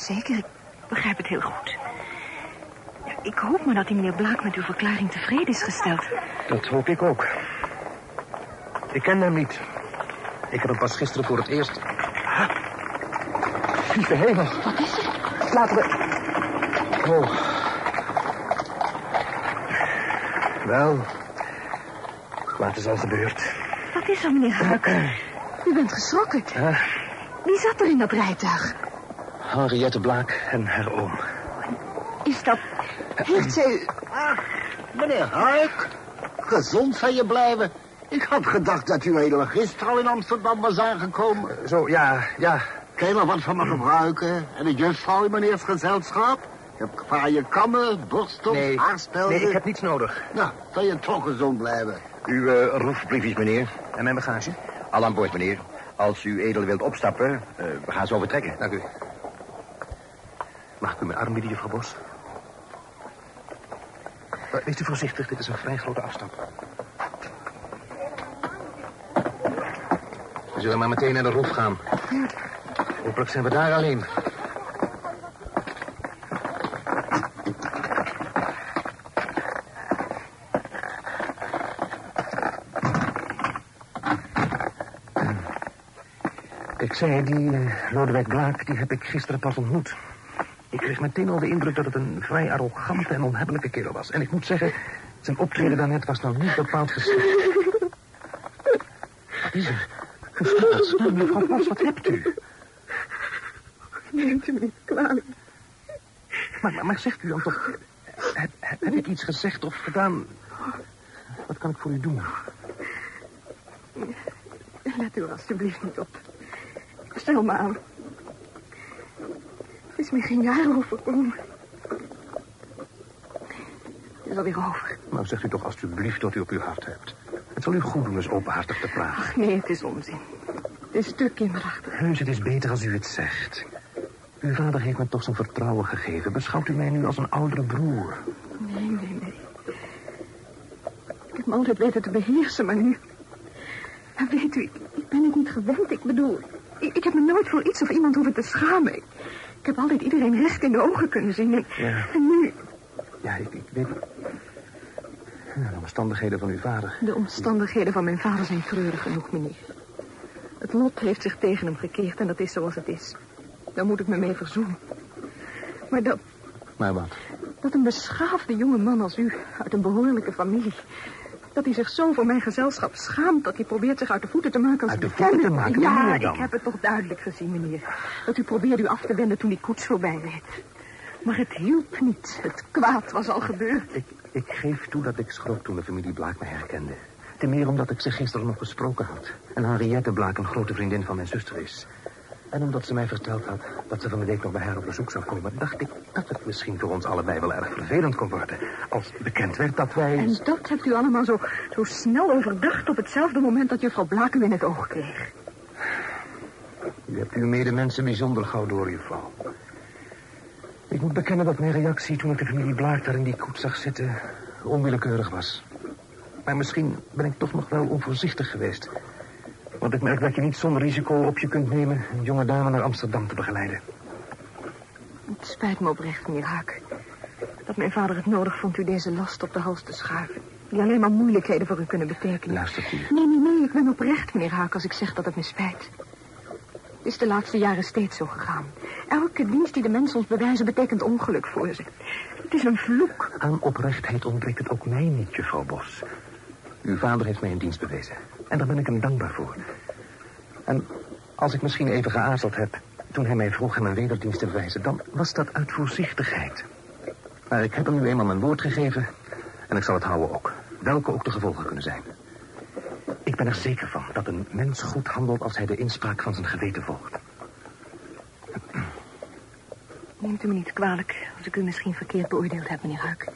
Zeker, ik begrijp het heel goed. Ik hoop maar dat die meneer Blaak met uw verklaring tevreden is gesteld. Dat hoop ik ook. Ik ken hem niet. Ik heb hem pas gisteren voor het eerst... Lieve hemel. Wat is er? Laten we... Oh. Wel, wat is al gebeurd? Wat is er, meneer Huik? U bent geschrokken. Wie zat er in dat rijtuig? Henriette Blaak en haar oom. Is dat... Heeft zij. Ah, meneer Huik, gezond van je blijven. Ik had gedacht dat u helemaal gisteren al in Amsterdam was aangekomen. Zo, ja, ja. Kan je nog wat van me gebruiken? En de juffrouw in meneers gezelschap? Je hebt kwaaie kammen, borstels, Nee, haarspelden. nee, ik heb niets nodig. Nou, kan je toch gezond blijven. Uw uh, roefbriefjes, meneer. En mijn bagage? Al aan boord, meneer. Als u edel wilt opstappen, eh, we gaan zo vertrekken. Dank u. U mijn arm bieden, juffrouw Bos? Wees u voorzichtig, dit is een vrij grote afstand. We zullen maar meteen naar de roef gaan. Hopelijk zijn we daar alleen. Ik zei, die eh, Lodewijk Blaak, die heb ik gisteren pas ontmoet. Ik kreeg meteen al de indruk dat het een vrij arrogante en onhebbelijke kerel was. En ik moet zeggen, zijn optreden daarnet was nou niet bepaald geschikt. Wat is er? Stil, mevrouw Bos, wat hebt u? Neemt u me niet kwalijk. Maar, maar, maar zegt u dan toch... Heb, heb, heb ik iets gezegd of gedaan? Wat kan ik voor u doen? Let u alstublieft niet op. Stel me aan. Is me geen jaar overkomen. Het is alweer over. Nou, zegt u toch alstublieft wat u op uw hart hebt. Het zal u goed doen eens openhartig te praten. Ach, nee, het is onzin. Het is te kinderachtig. Heus, het is beter als u het zegt. Uw vader heeft me toch zijn vertrouwen gegeven. Beschouwt u mij nu als een oudere broer? Nee, nee, nee. Ik heb me altijd weten te beheersen, maar nu... Maar weet u, ik, ik ben het niet gewend. Ik bedoel, ik, ik heb me nooit voor iets of iemand hoeven te schamen. Ik, ik heb altijd iedereen recht in de ogen kunnen zien. En, Ja. en nu... Ja, ik, ik weet... De omstandigheden van uw vader. De omstandigheden van mijn vader zijn treurig genoeg, meneer. Het lot heeft zich tegen hem gekeerd en dat is zoals het is. Daar moet ik me mee verzoenen. Maar dat, Maar wat? dat een beschaafde jonge man als u, uit een behoorlijke familie... dat hij zich zo voor mijn gezelschap schaamt... dat hij probeert zich uit de voeten te maken als Uit de voeten te maken? Ja, ik heb het toch duidelijk gezien, meneer. Dat u probeerde u af te wenden toen die koets voorbij reed. Maar het hielp niet. Het kwaad was al gebeurd. Ik, ik geef toe dat ik schrok toen de familie Blaak me herkende. Ten meer omdat ik ze gisteren nog gesproken had. En Henriette Blaak een grote vriendin van mijn zuster is. En omdat ze mij verteld had dat ze van de week nog bij haar op bezoek zou komen... dacht ik dat het misschien voor ons allebei wel erg vervelend kon worden... als bekend werd dat wij... En dat hebt u allemaal zo, zo snel overdacht... op hetzelfde moment dat juffrouw Blaak u in het oog kreeg. U hebt uw medemensen bijzonder gauw door, juffrouw. Ik moet bekennen dat mijn reactie toen ik de familie Blaak daar in die koets zag zitten... onwillekeurig was. Maar misschien ben ik toch nog wel onvoorzichtig geweest. Want ik merk dat je niet zonder risico op je kunt nemen... een jonge dame naar Amsterdam te begeleiden. Het spijt me oprecht, meneer Haak. Dat mijn vader het nodig vond u deze last op de hals te schuiven. Die alleen maar moeilijkheden voor u kunnen betekenen. Luistert u. Nee, nee, nee, ik ben oprecht, meneer Haak, als ik zeg dat het me spijt. Het is de laatste jaren steeds zo gegaan. Elke dienst die de mensen ons bewijzen betekent ongeluk voor ze. Het is een vloek. Aan oprechtheid ontbreekt het ook mij niet, juffrouw Bos. Uw vader heeft mij een dienst bewezen. En daar ben ik hem dankbaar voor. En als ik misschien even geaarzeld heb... toen hij mij vroeg hem een wederdienst te bewijzen... dan was dat uit voorzichtigheid. Maar ik heb hem nu eenmaal mijn woord gegeven... en ik zal het houden ook. Welke ook de gevolgen kunnen zijn. Ik ben er zeker van dat een mens goed handelt... als hij de inspraak van zijn geweten volgt. Neemt u me niet kwalijk als ik u misschien verkeerd beoordeeld heb, meneer Huik.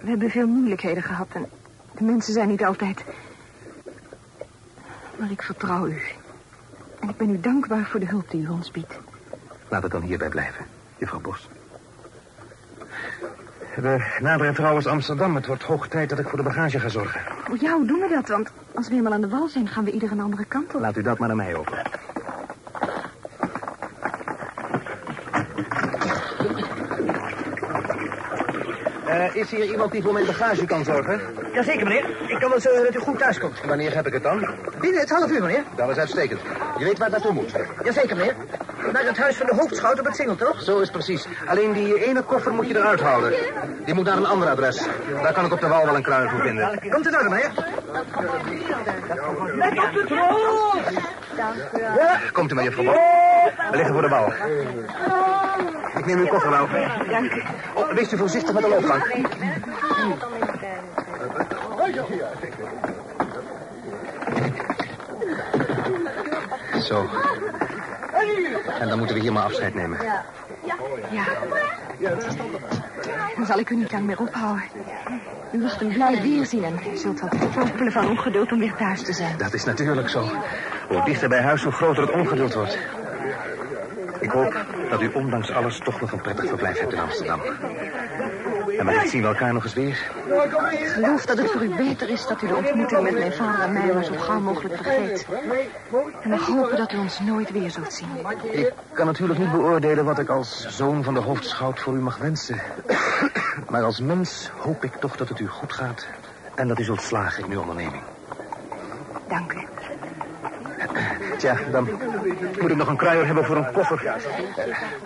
We hebben veel moeilijkheden gehad en de mensen zijn niet altijd... Maar ik vertrouw u. En ik ben u dankbaar voor de hulp die u ons biedt. Laat het dan hierbij blijven, juffrouw Bos. We naderen trouwens Amsterdam. Het wordt hoog tijd dat ik voor de bagage ga zorgen. Oh voor jou doen we dat? Want als we eenmaal aan de wal zijn, gaan we ieder een andere kant op. Laat u dat maar aan mij over. Eh, is hier iemand die voor mijn bagage kan zorgen? Jazeker, meneer. Ik kan wel zorgen dat u goed thuis komt. Wanneer heb ik het dan? Binnen het half uur, meneer. Dat is uitstekend. Je weet waar het naartoe moet. Jazeker, meneer. Naar het huis van de hoofdschout op het Singel, toch? Zo is precies. Alleen die ene koffer moet je eruit houden. Die moet naar een ander adres. Daar kan ik op de wal wel een kruier voor vinden. Komt in orde, meneer. Let op de troon! Komt u maar, juffrouw Bob. We liggen voor de wal. Ik neem uw koffer wel. Dank u. Oh, wees u voorzichtig met de loopgang. Zo. En dan moeten we hier maar afscheid nemen. Ja. Dan zal ik u niet lang meer ophouden. U wacht een blij weerzien en u zult wat popelen van ongeduld om weer thuis te zijn. Dat is natuurlijk zo. Hoe dichter bij huis, hoe groter het ongeduld wordt. Ik hoop dat u ondanks alles toch nog een prettig verblijf hebt in Amsterdam. En wellicht zien we elkaar nog eens weer. Ik geloof dat het voor u beter is dat u de ontmoeting met mijn vader en mij maar zo gauw mogelijk vergeet. En mag hopen dat u ons nooit weer zult zien. Ik kan natuurlijk niet beoordelen wat ik als zoon van de hoofdschout voor u mag wensen. Maar als mens hoop ik toch dat het u goed gaat... en dat u zult slagen in uw onderneming. Dank u. Tja, dan moet ik nog een kruier hebben voor een koffer.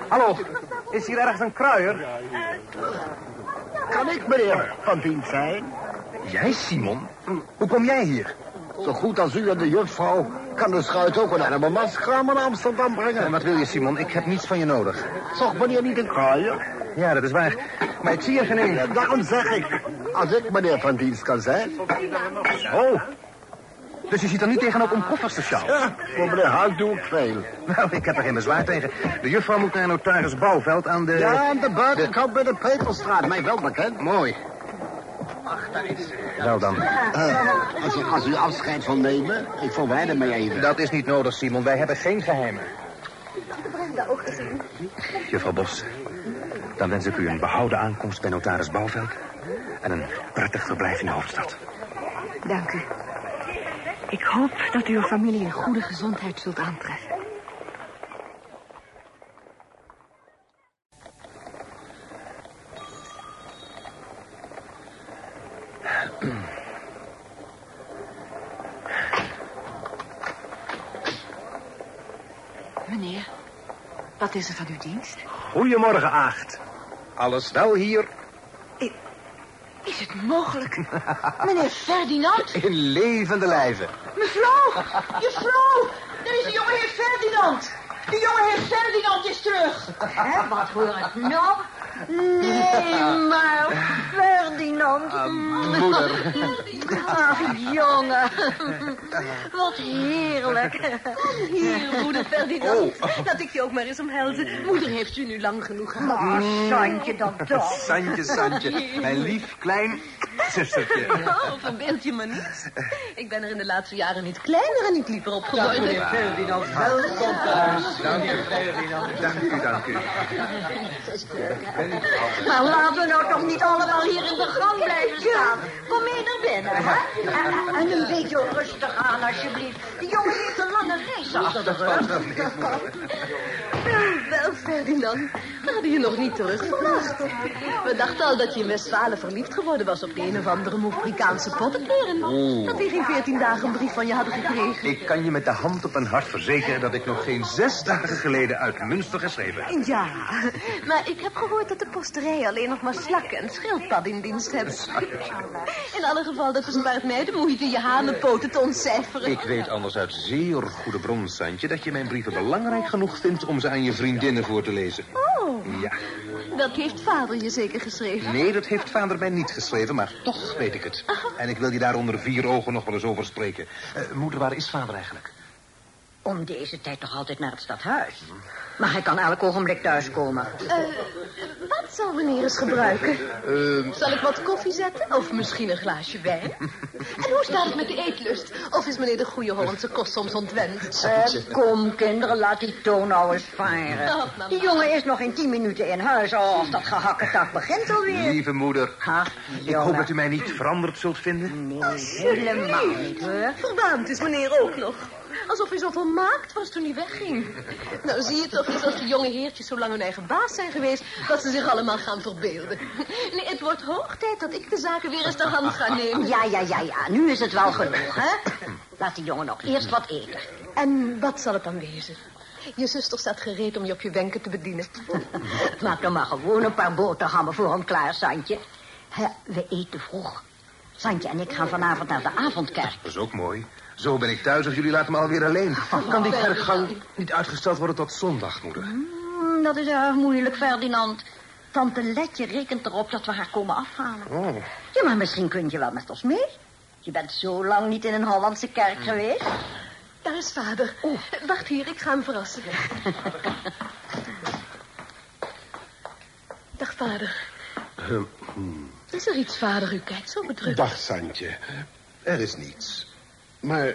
Hallo, is hier ergens een kruier? Kan ik meneer van dienst zijn? Jij, Simon? Hoe kom jij hier? Zo goed als u en de juffrouw kan de schuit ook een animalmaskraam naar Amsterdam En brengen. wat wil je, Simon? Ik heb niets van je nodig. Zocht meneer niet een kruier? Ja, dat is waar. Maar ik zie er geen Ja, een. daarom zeg ik, als ik meneer van dienst kan zijn. Oh. Dus je ziet er niet tegenop om koffers te sjouwen? Ja, voor meneer Huik doe ik veel. Nou, ik heb er geen bezwaar tegen. De juffrouw moet naar notaris Bouwveld aan de... Ja, aan de buitenkant bij de Peperstraat, mij wel bekend. Mooi. Wel dan. Eh, als, u, als u afscheid wil nemen, ik verwijder mij even. Dat is niet nodig, Simon. Wij hebben geen geheimen. Juffrouw Bos, dan wens ik u een behouden aankomst bij notaris Bouwveld... en een prettig verblijf in de hoofdstad. Dank u. Ik hoop dat u uw familie in goede gezondheid zult aantreffen. Meneer, wat is er van uw dienst? Goedemorgen, Aagt. Alles wel hier? Is het mogelijk? Meneer Ferdinand? In levende lijven. Mevrouw! Juffrouw! Er is de jongeheer Ferdinand! De jongeheer Ferdinand is terug! Hè, wat hoor ik nou? Nee, maar Ferdinand. Ah, moeder. Ach, jongen. Wat heerlijk. Hier, moeder Ferdinand. Laat ik je ook maar eens omhelzen. Moeder heeft u nu lang genoeg gehad. Oh, Santje dan toch. Santje, Santje. Mijn lief klein zustertje. Oh, verbeeld je me niet. Ik ben er in de laatste jaren niet kleiner en niet liever op geworden. Ferdinand, welkom thuis. Dank u, Dank u, dank u. Maar laten we nou toch niet allemaal hier in de gang blijven staan. Kom mee naar binnen, hè? En, en een beetje rustig aan, alsjeblieft. Die jongen heeft een lange reis achter de rug. Wel, Ferdinand, we hadden je nog niet terug verwacht. We dachten al dat je in Westfalen verliefd geworden was op de een of andere Moefrikaanse poppenkeren. Dat we geen veertien dagen een brief van je hadden gekregen. Ik kan je met de hand op mijn hart verzekeren dat ik nog geen zes dagen geleden uit Münster geschreven heb. Ja, maar ik heb gehoord dat de posterij alleen nog maar slakken en schildpadden in dienst hebben. In alle geval, dat bespaart mij de moeite je hanenpoten te ontcijferen. Ik weet anders uit zeer goede bron, Santje, dat je mijn brieven belangrijk genoeg vindt om ze aan je vriendinnen voor te lezen. Oh, Ja, dat heeft vader je zeker geschreven. nee, dat heeft vader mij niet geschreven, maar toch weet ik het. En ik wil je daar onder vier ogen nog wel eens over spreken. Eh, moeder, waar is vader eigenlijk? Om deze tijd toch altijd naar het stadhuis. Maar hij kan elk ogenblik thuiskomen. Eh, wat zal meneer eens gebruiken? Ehm, Zal ik wat koffie zetten? Of misschien een glaasje wijn? En hoe staat het met de eetlust? Of is meneer de goede Hollandse kost soms ontwend? Eh, kom, kinderen, laat die toon nou eens varen. Oh. Die jongen is nog in tien minuten in huis. Oh, dat gehakketak begint alweer. lieve moeder, Ha, ik hoop dat u mij niet veranderd zult vinden. Nee, helemaal niet, hoor. Is meneer ook nog. Alsof hij zo volmaakt was toen hij wegging. Nou, zie je toch eens als die jonge heertjes zo lang hun eigen baas zijn geweest... dat ze zich allemaal gaan verbeelden. Nee, het wordt hoog tijd dat ik de zaken weer eens de hand ga nemen. Ja, ja, ja, ja. Nu is het wel genoeg, hè? Laat die jongen nog eerst wat eten. En wat zal het dan wezen? Je zuster staat gereed om je op je wenken te bedienen. Maak dan maar gewoon een paar boterhammen voor hem klaar, Santje. We eten vroeg. Santje en ik gaan vanavond naar de avondkerk. Dat is ook mooi. Zo ben ik thuis of jullie laten me alweer alleen. Kan die kerkgang niet uitgesteld worden tot zondag, moeder? Hmm, dat is erg moeilijk, Ferdinand. Tante Letje rekent erop dat we haar komen afhalen. Oh. Ja, maar misschien kun je wel met ons mee. Je bent zo lang niet in een Hollandse kerk geweest. Daar is vader. Wacht hier, ik ga hem verrassen. Dag, vader. Hm, Is er iets, vader? U kijkt zo bedrukt. Dag, Santje. Er is niets. Maar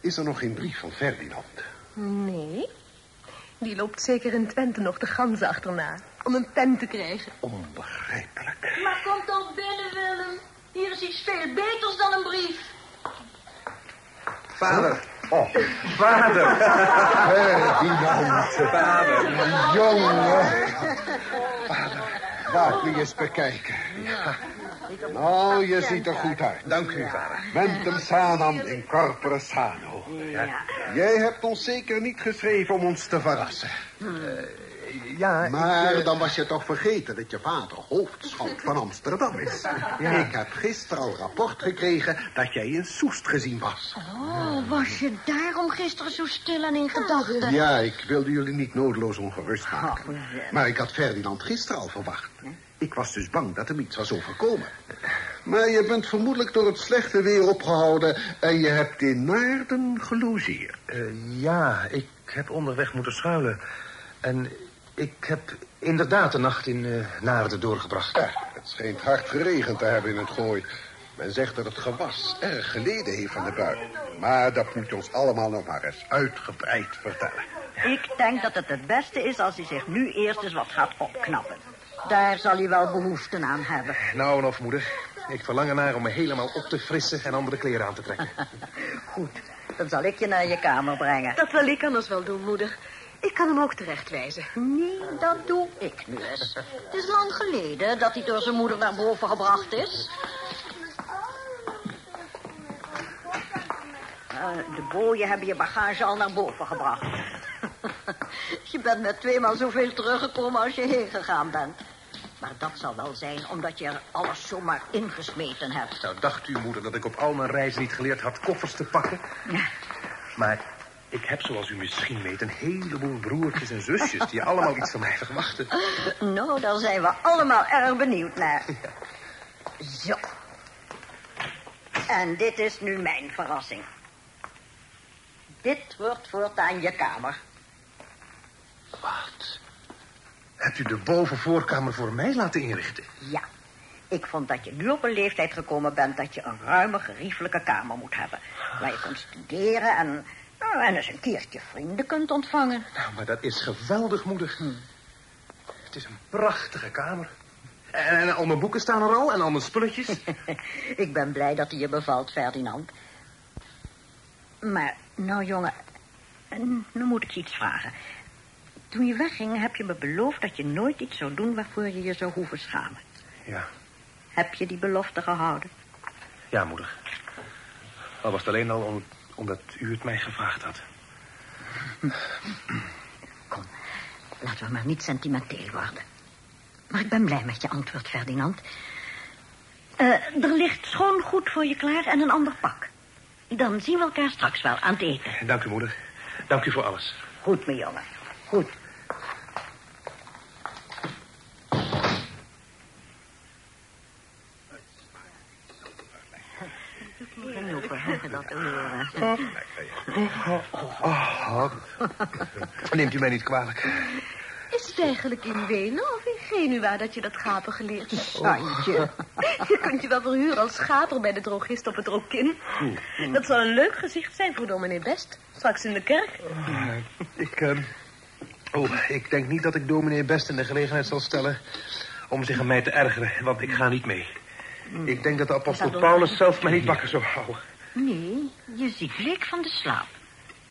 is er nog geen brief van Ferdinand? Nee. Die loopt zeker in Twente nog de ganzen achterna. Om een pen te krijgen. Onbegrijpelijk. Maar kom toch binnen, Willem. Hier is iets veel beters dan een brief. Vader. Oh, Vader. Ferdinand. Vader. Jongen. Laat me eens bekijken. Nou, je ziet er goed uit. Dank u, vader. Mentem sanam in corpore sano. Jij hebt ons zeker niet geschreven om ons te verrassen. Ja, Maar dan was je toch vergeten dat je vader hoofdschout van Amsterdam is. Ik heb gisteren al rapport gekregen dat jij in Soest gezien was. Oh, was je daarom gisteren zo stil en in gedachten? Ja, ik wilde jullie niet noodloos ongerust maken. Oh, ja. Maar ik had Ferdinand gisteren al verwacht. Ik was dus bang dat hem iets was overkomen. Maar je bent vermoedelijk door het slechte weer opgehouden... en je hebt in Naarden gelogeerd. Eh, ja, ik heb onderweg moeten schuilen. En ik heb inderdaad de nacht in eh Naarden doorgebracht. Ja, het schijnt hard geregend te hebben in het gooi. Men zegt dat het gewas erg geleden heeft van de bui. Maar dat moet je ons allemaal nog maar eens uitgebreid vertellen. Ik denk dat het het beste is als hij zich nu eerst eens wat gaat opknappen. Daar zal hij wel behoefte aan hebben. Nou en of, moeder. Ik verlang ernaar om me helemaal op te frissen en andere kleren aan te trekken. Goed, dan zal ik je naar je kamer brengen. Dat wil ik anders wel doen, moeder. Ik kan hem ook terechtwijzen. Nee, dat doe ik nu eens. Het is lang geleden dat hij door zijn moeder naar boven gebracht is. Eh, de booien hebben je bagage al naar boven gebracht. je bent met tweemaal zoveel teruggekomen als je heen gegaan bent. Maar dat zal wel zijn omdat je er alles zomaar ingesmeten hebt. Nou, dacht u, moeder, dat ik op al mijn reizen niet geleerd had koffers te pakken? Maar ik heb, zoals u misschien weet, een heleboel broertjes en zusjes... die allemaal iets van mij verwachten. Nou, daar zijn we allemaal erg benieuwd naar. Zo. En dit is nu mijn verrassing. Dit wordt voortaan je kamer. Wat? Hebt u de bovenvoorkamer voor mij laten inrichten? Ja. Ik vond dat je nu op een leeftijd gekomen bent dat je een ruime, geriefelijke kamer moet hebben. Waar je kunt studeren en, nou, en eens een keertje vrienden kunt ontvangen. Nou, maar dat is geweldig, moeder. Het is een prachtige kamer. En, en al mijn boeken staan er al en al mijn spulletjes. Ik ben blij dat hij je bevalt, Ferdinand. Maar, nou jongen, nu moet ik je iets vragen. Toen je wegging heb je me beloofd dat je nooit iets zou doen waarvoor je je zou hoeven schamen. Ja, Heb je die belofte gehouden? ja, moeder. Al was het alleen al om, omdat u het mij gevraagd had. Laten we maar niet sentimenteel worden. Maar ik ben blij met je antwoord, Ferdinand. Eh, er ligt schoon goed voor je klaar en een ander pak. Dan zien we elkaar straks wel aan het eten. Dank u, moeder. Dank u voor alles. Goed, mijn jongen. Goed. Genoegen, hè, dat te horen. Oh, neemt u mij niet kwalijk. Is het eigenlijk in Wenen of in Genua dat je dat gapen geleerd hebt? Santje. Je kunt je wel verhuren als schaper bij de drogist op het Rokin. Dat zal een leuk gezicht zijn voor dominee Best. Straks in de kerk. Ik, eh, oh, ik denk niet dat ik dominee best in de gelegenheid zal stellen... om zich aan mij te ergeren, want ik ga niet mee. Ik denk dat de apostel Paulus zelf mij niet wakker zou houden. Nee, je ziet bleek van de slaap.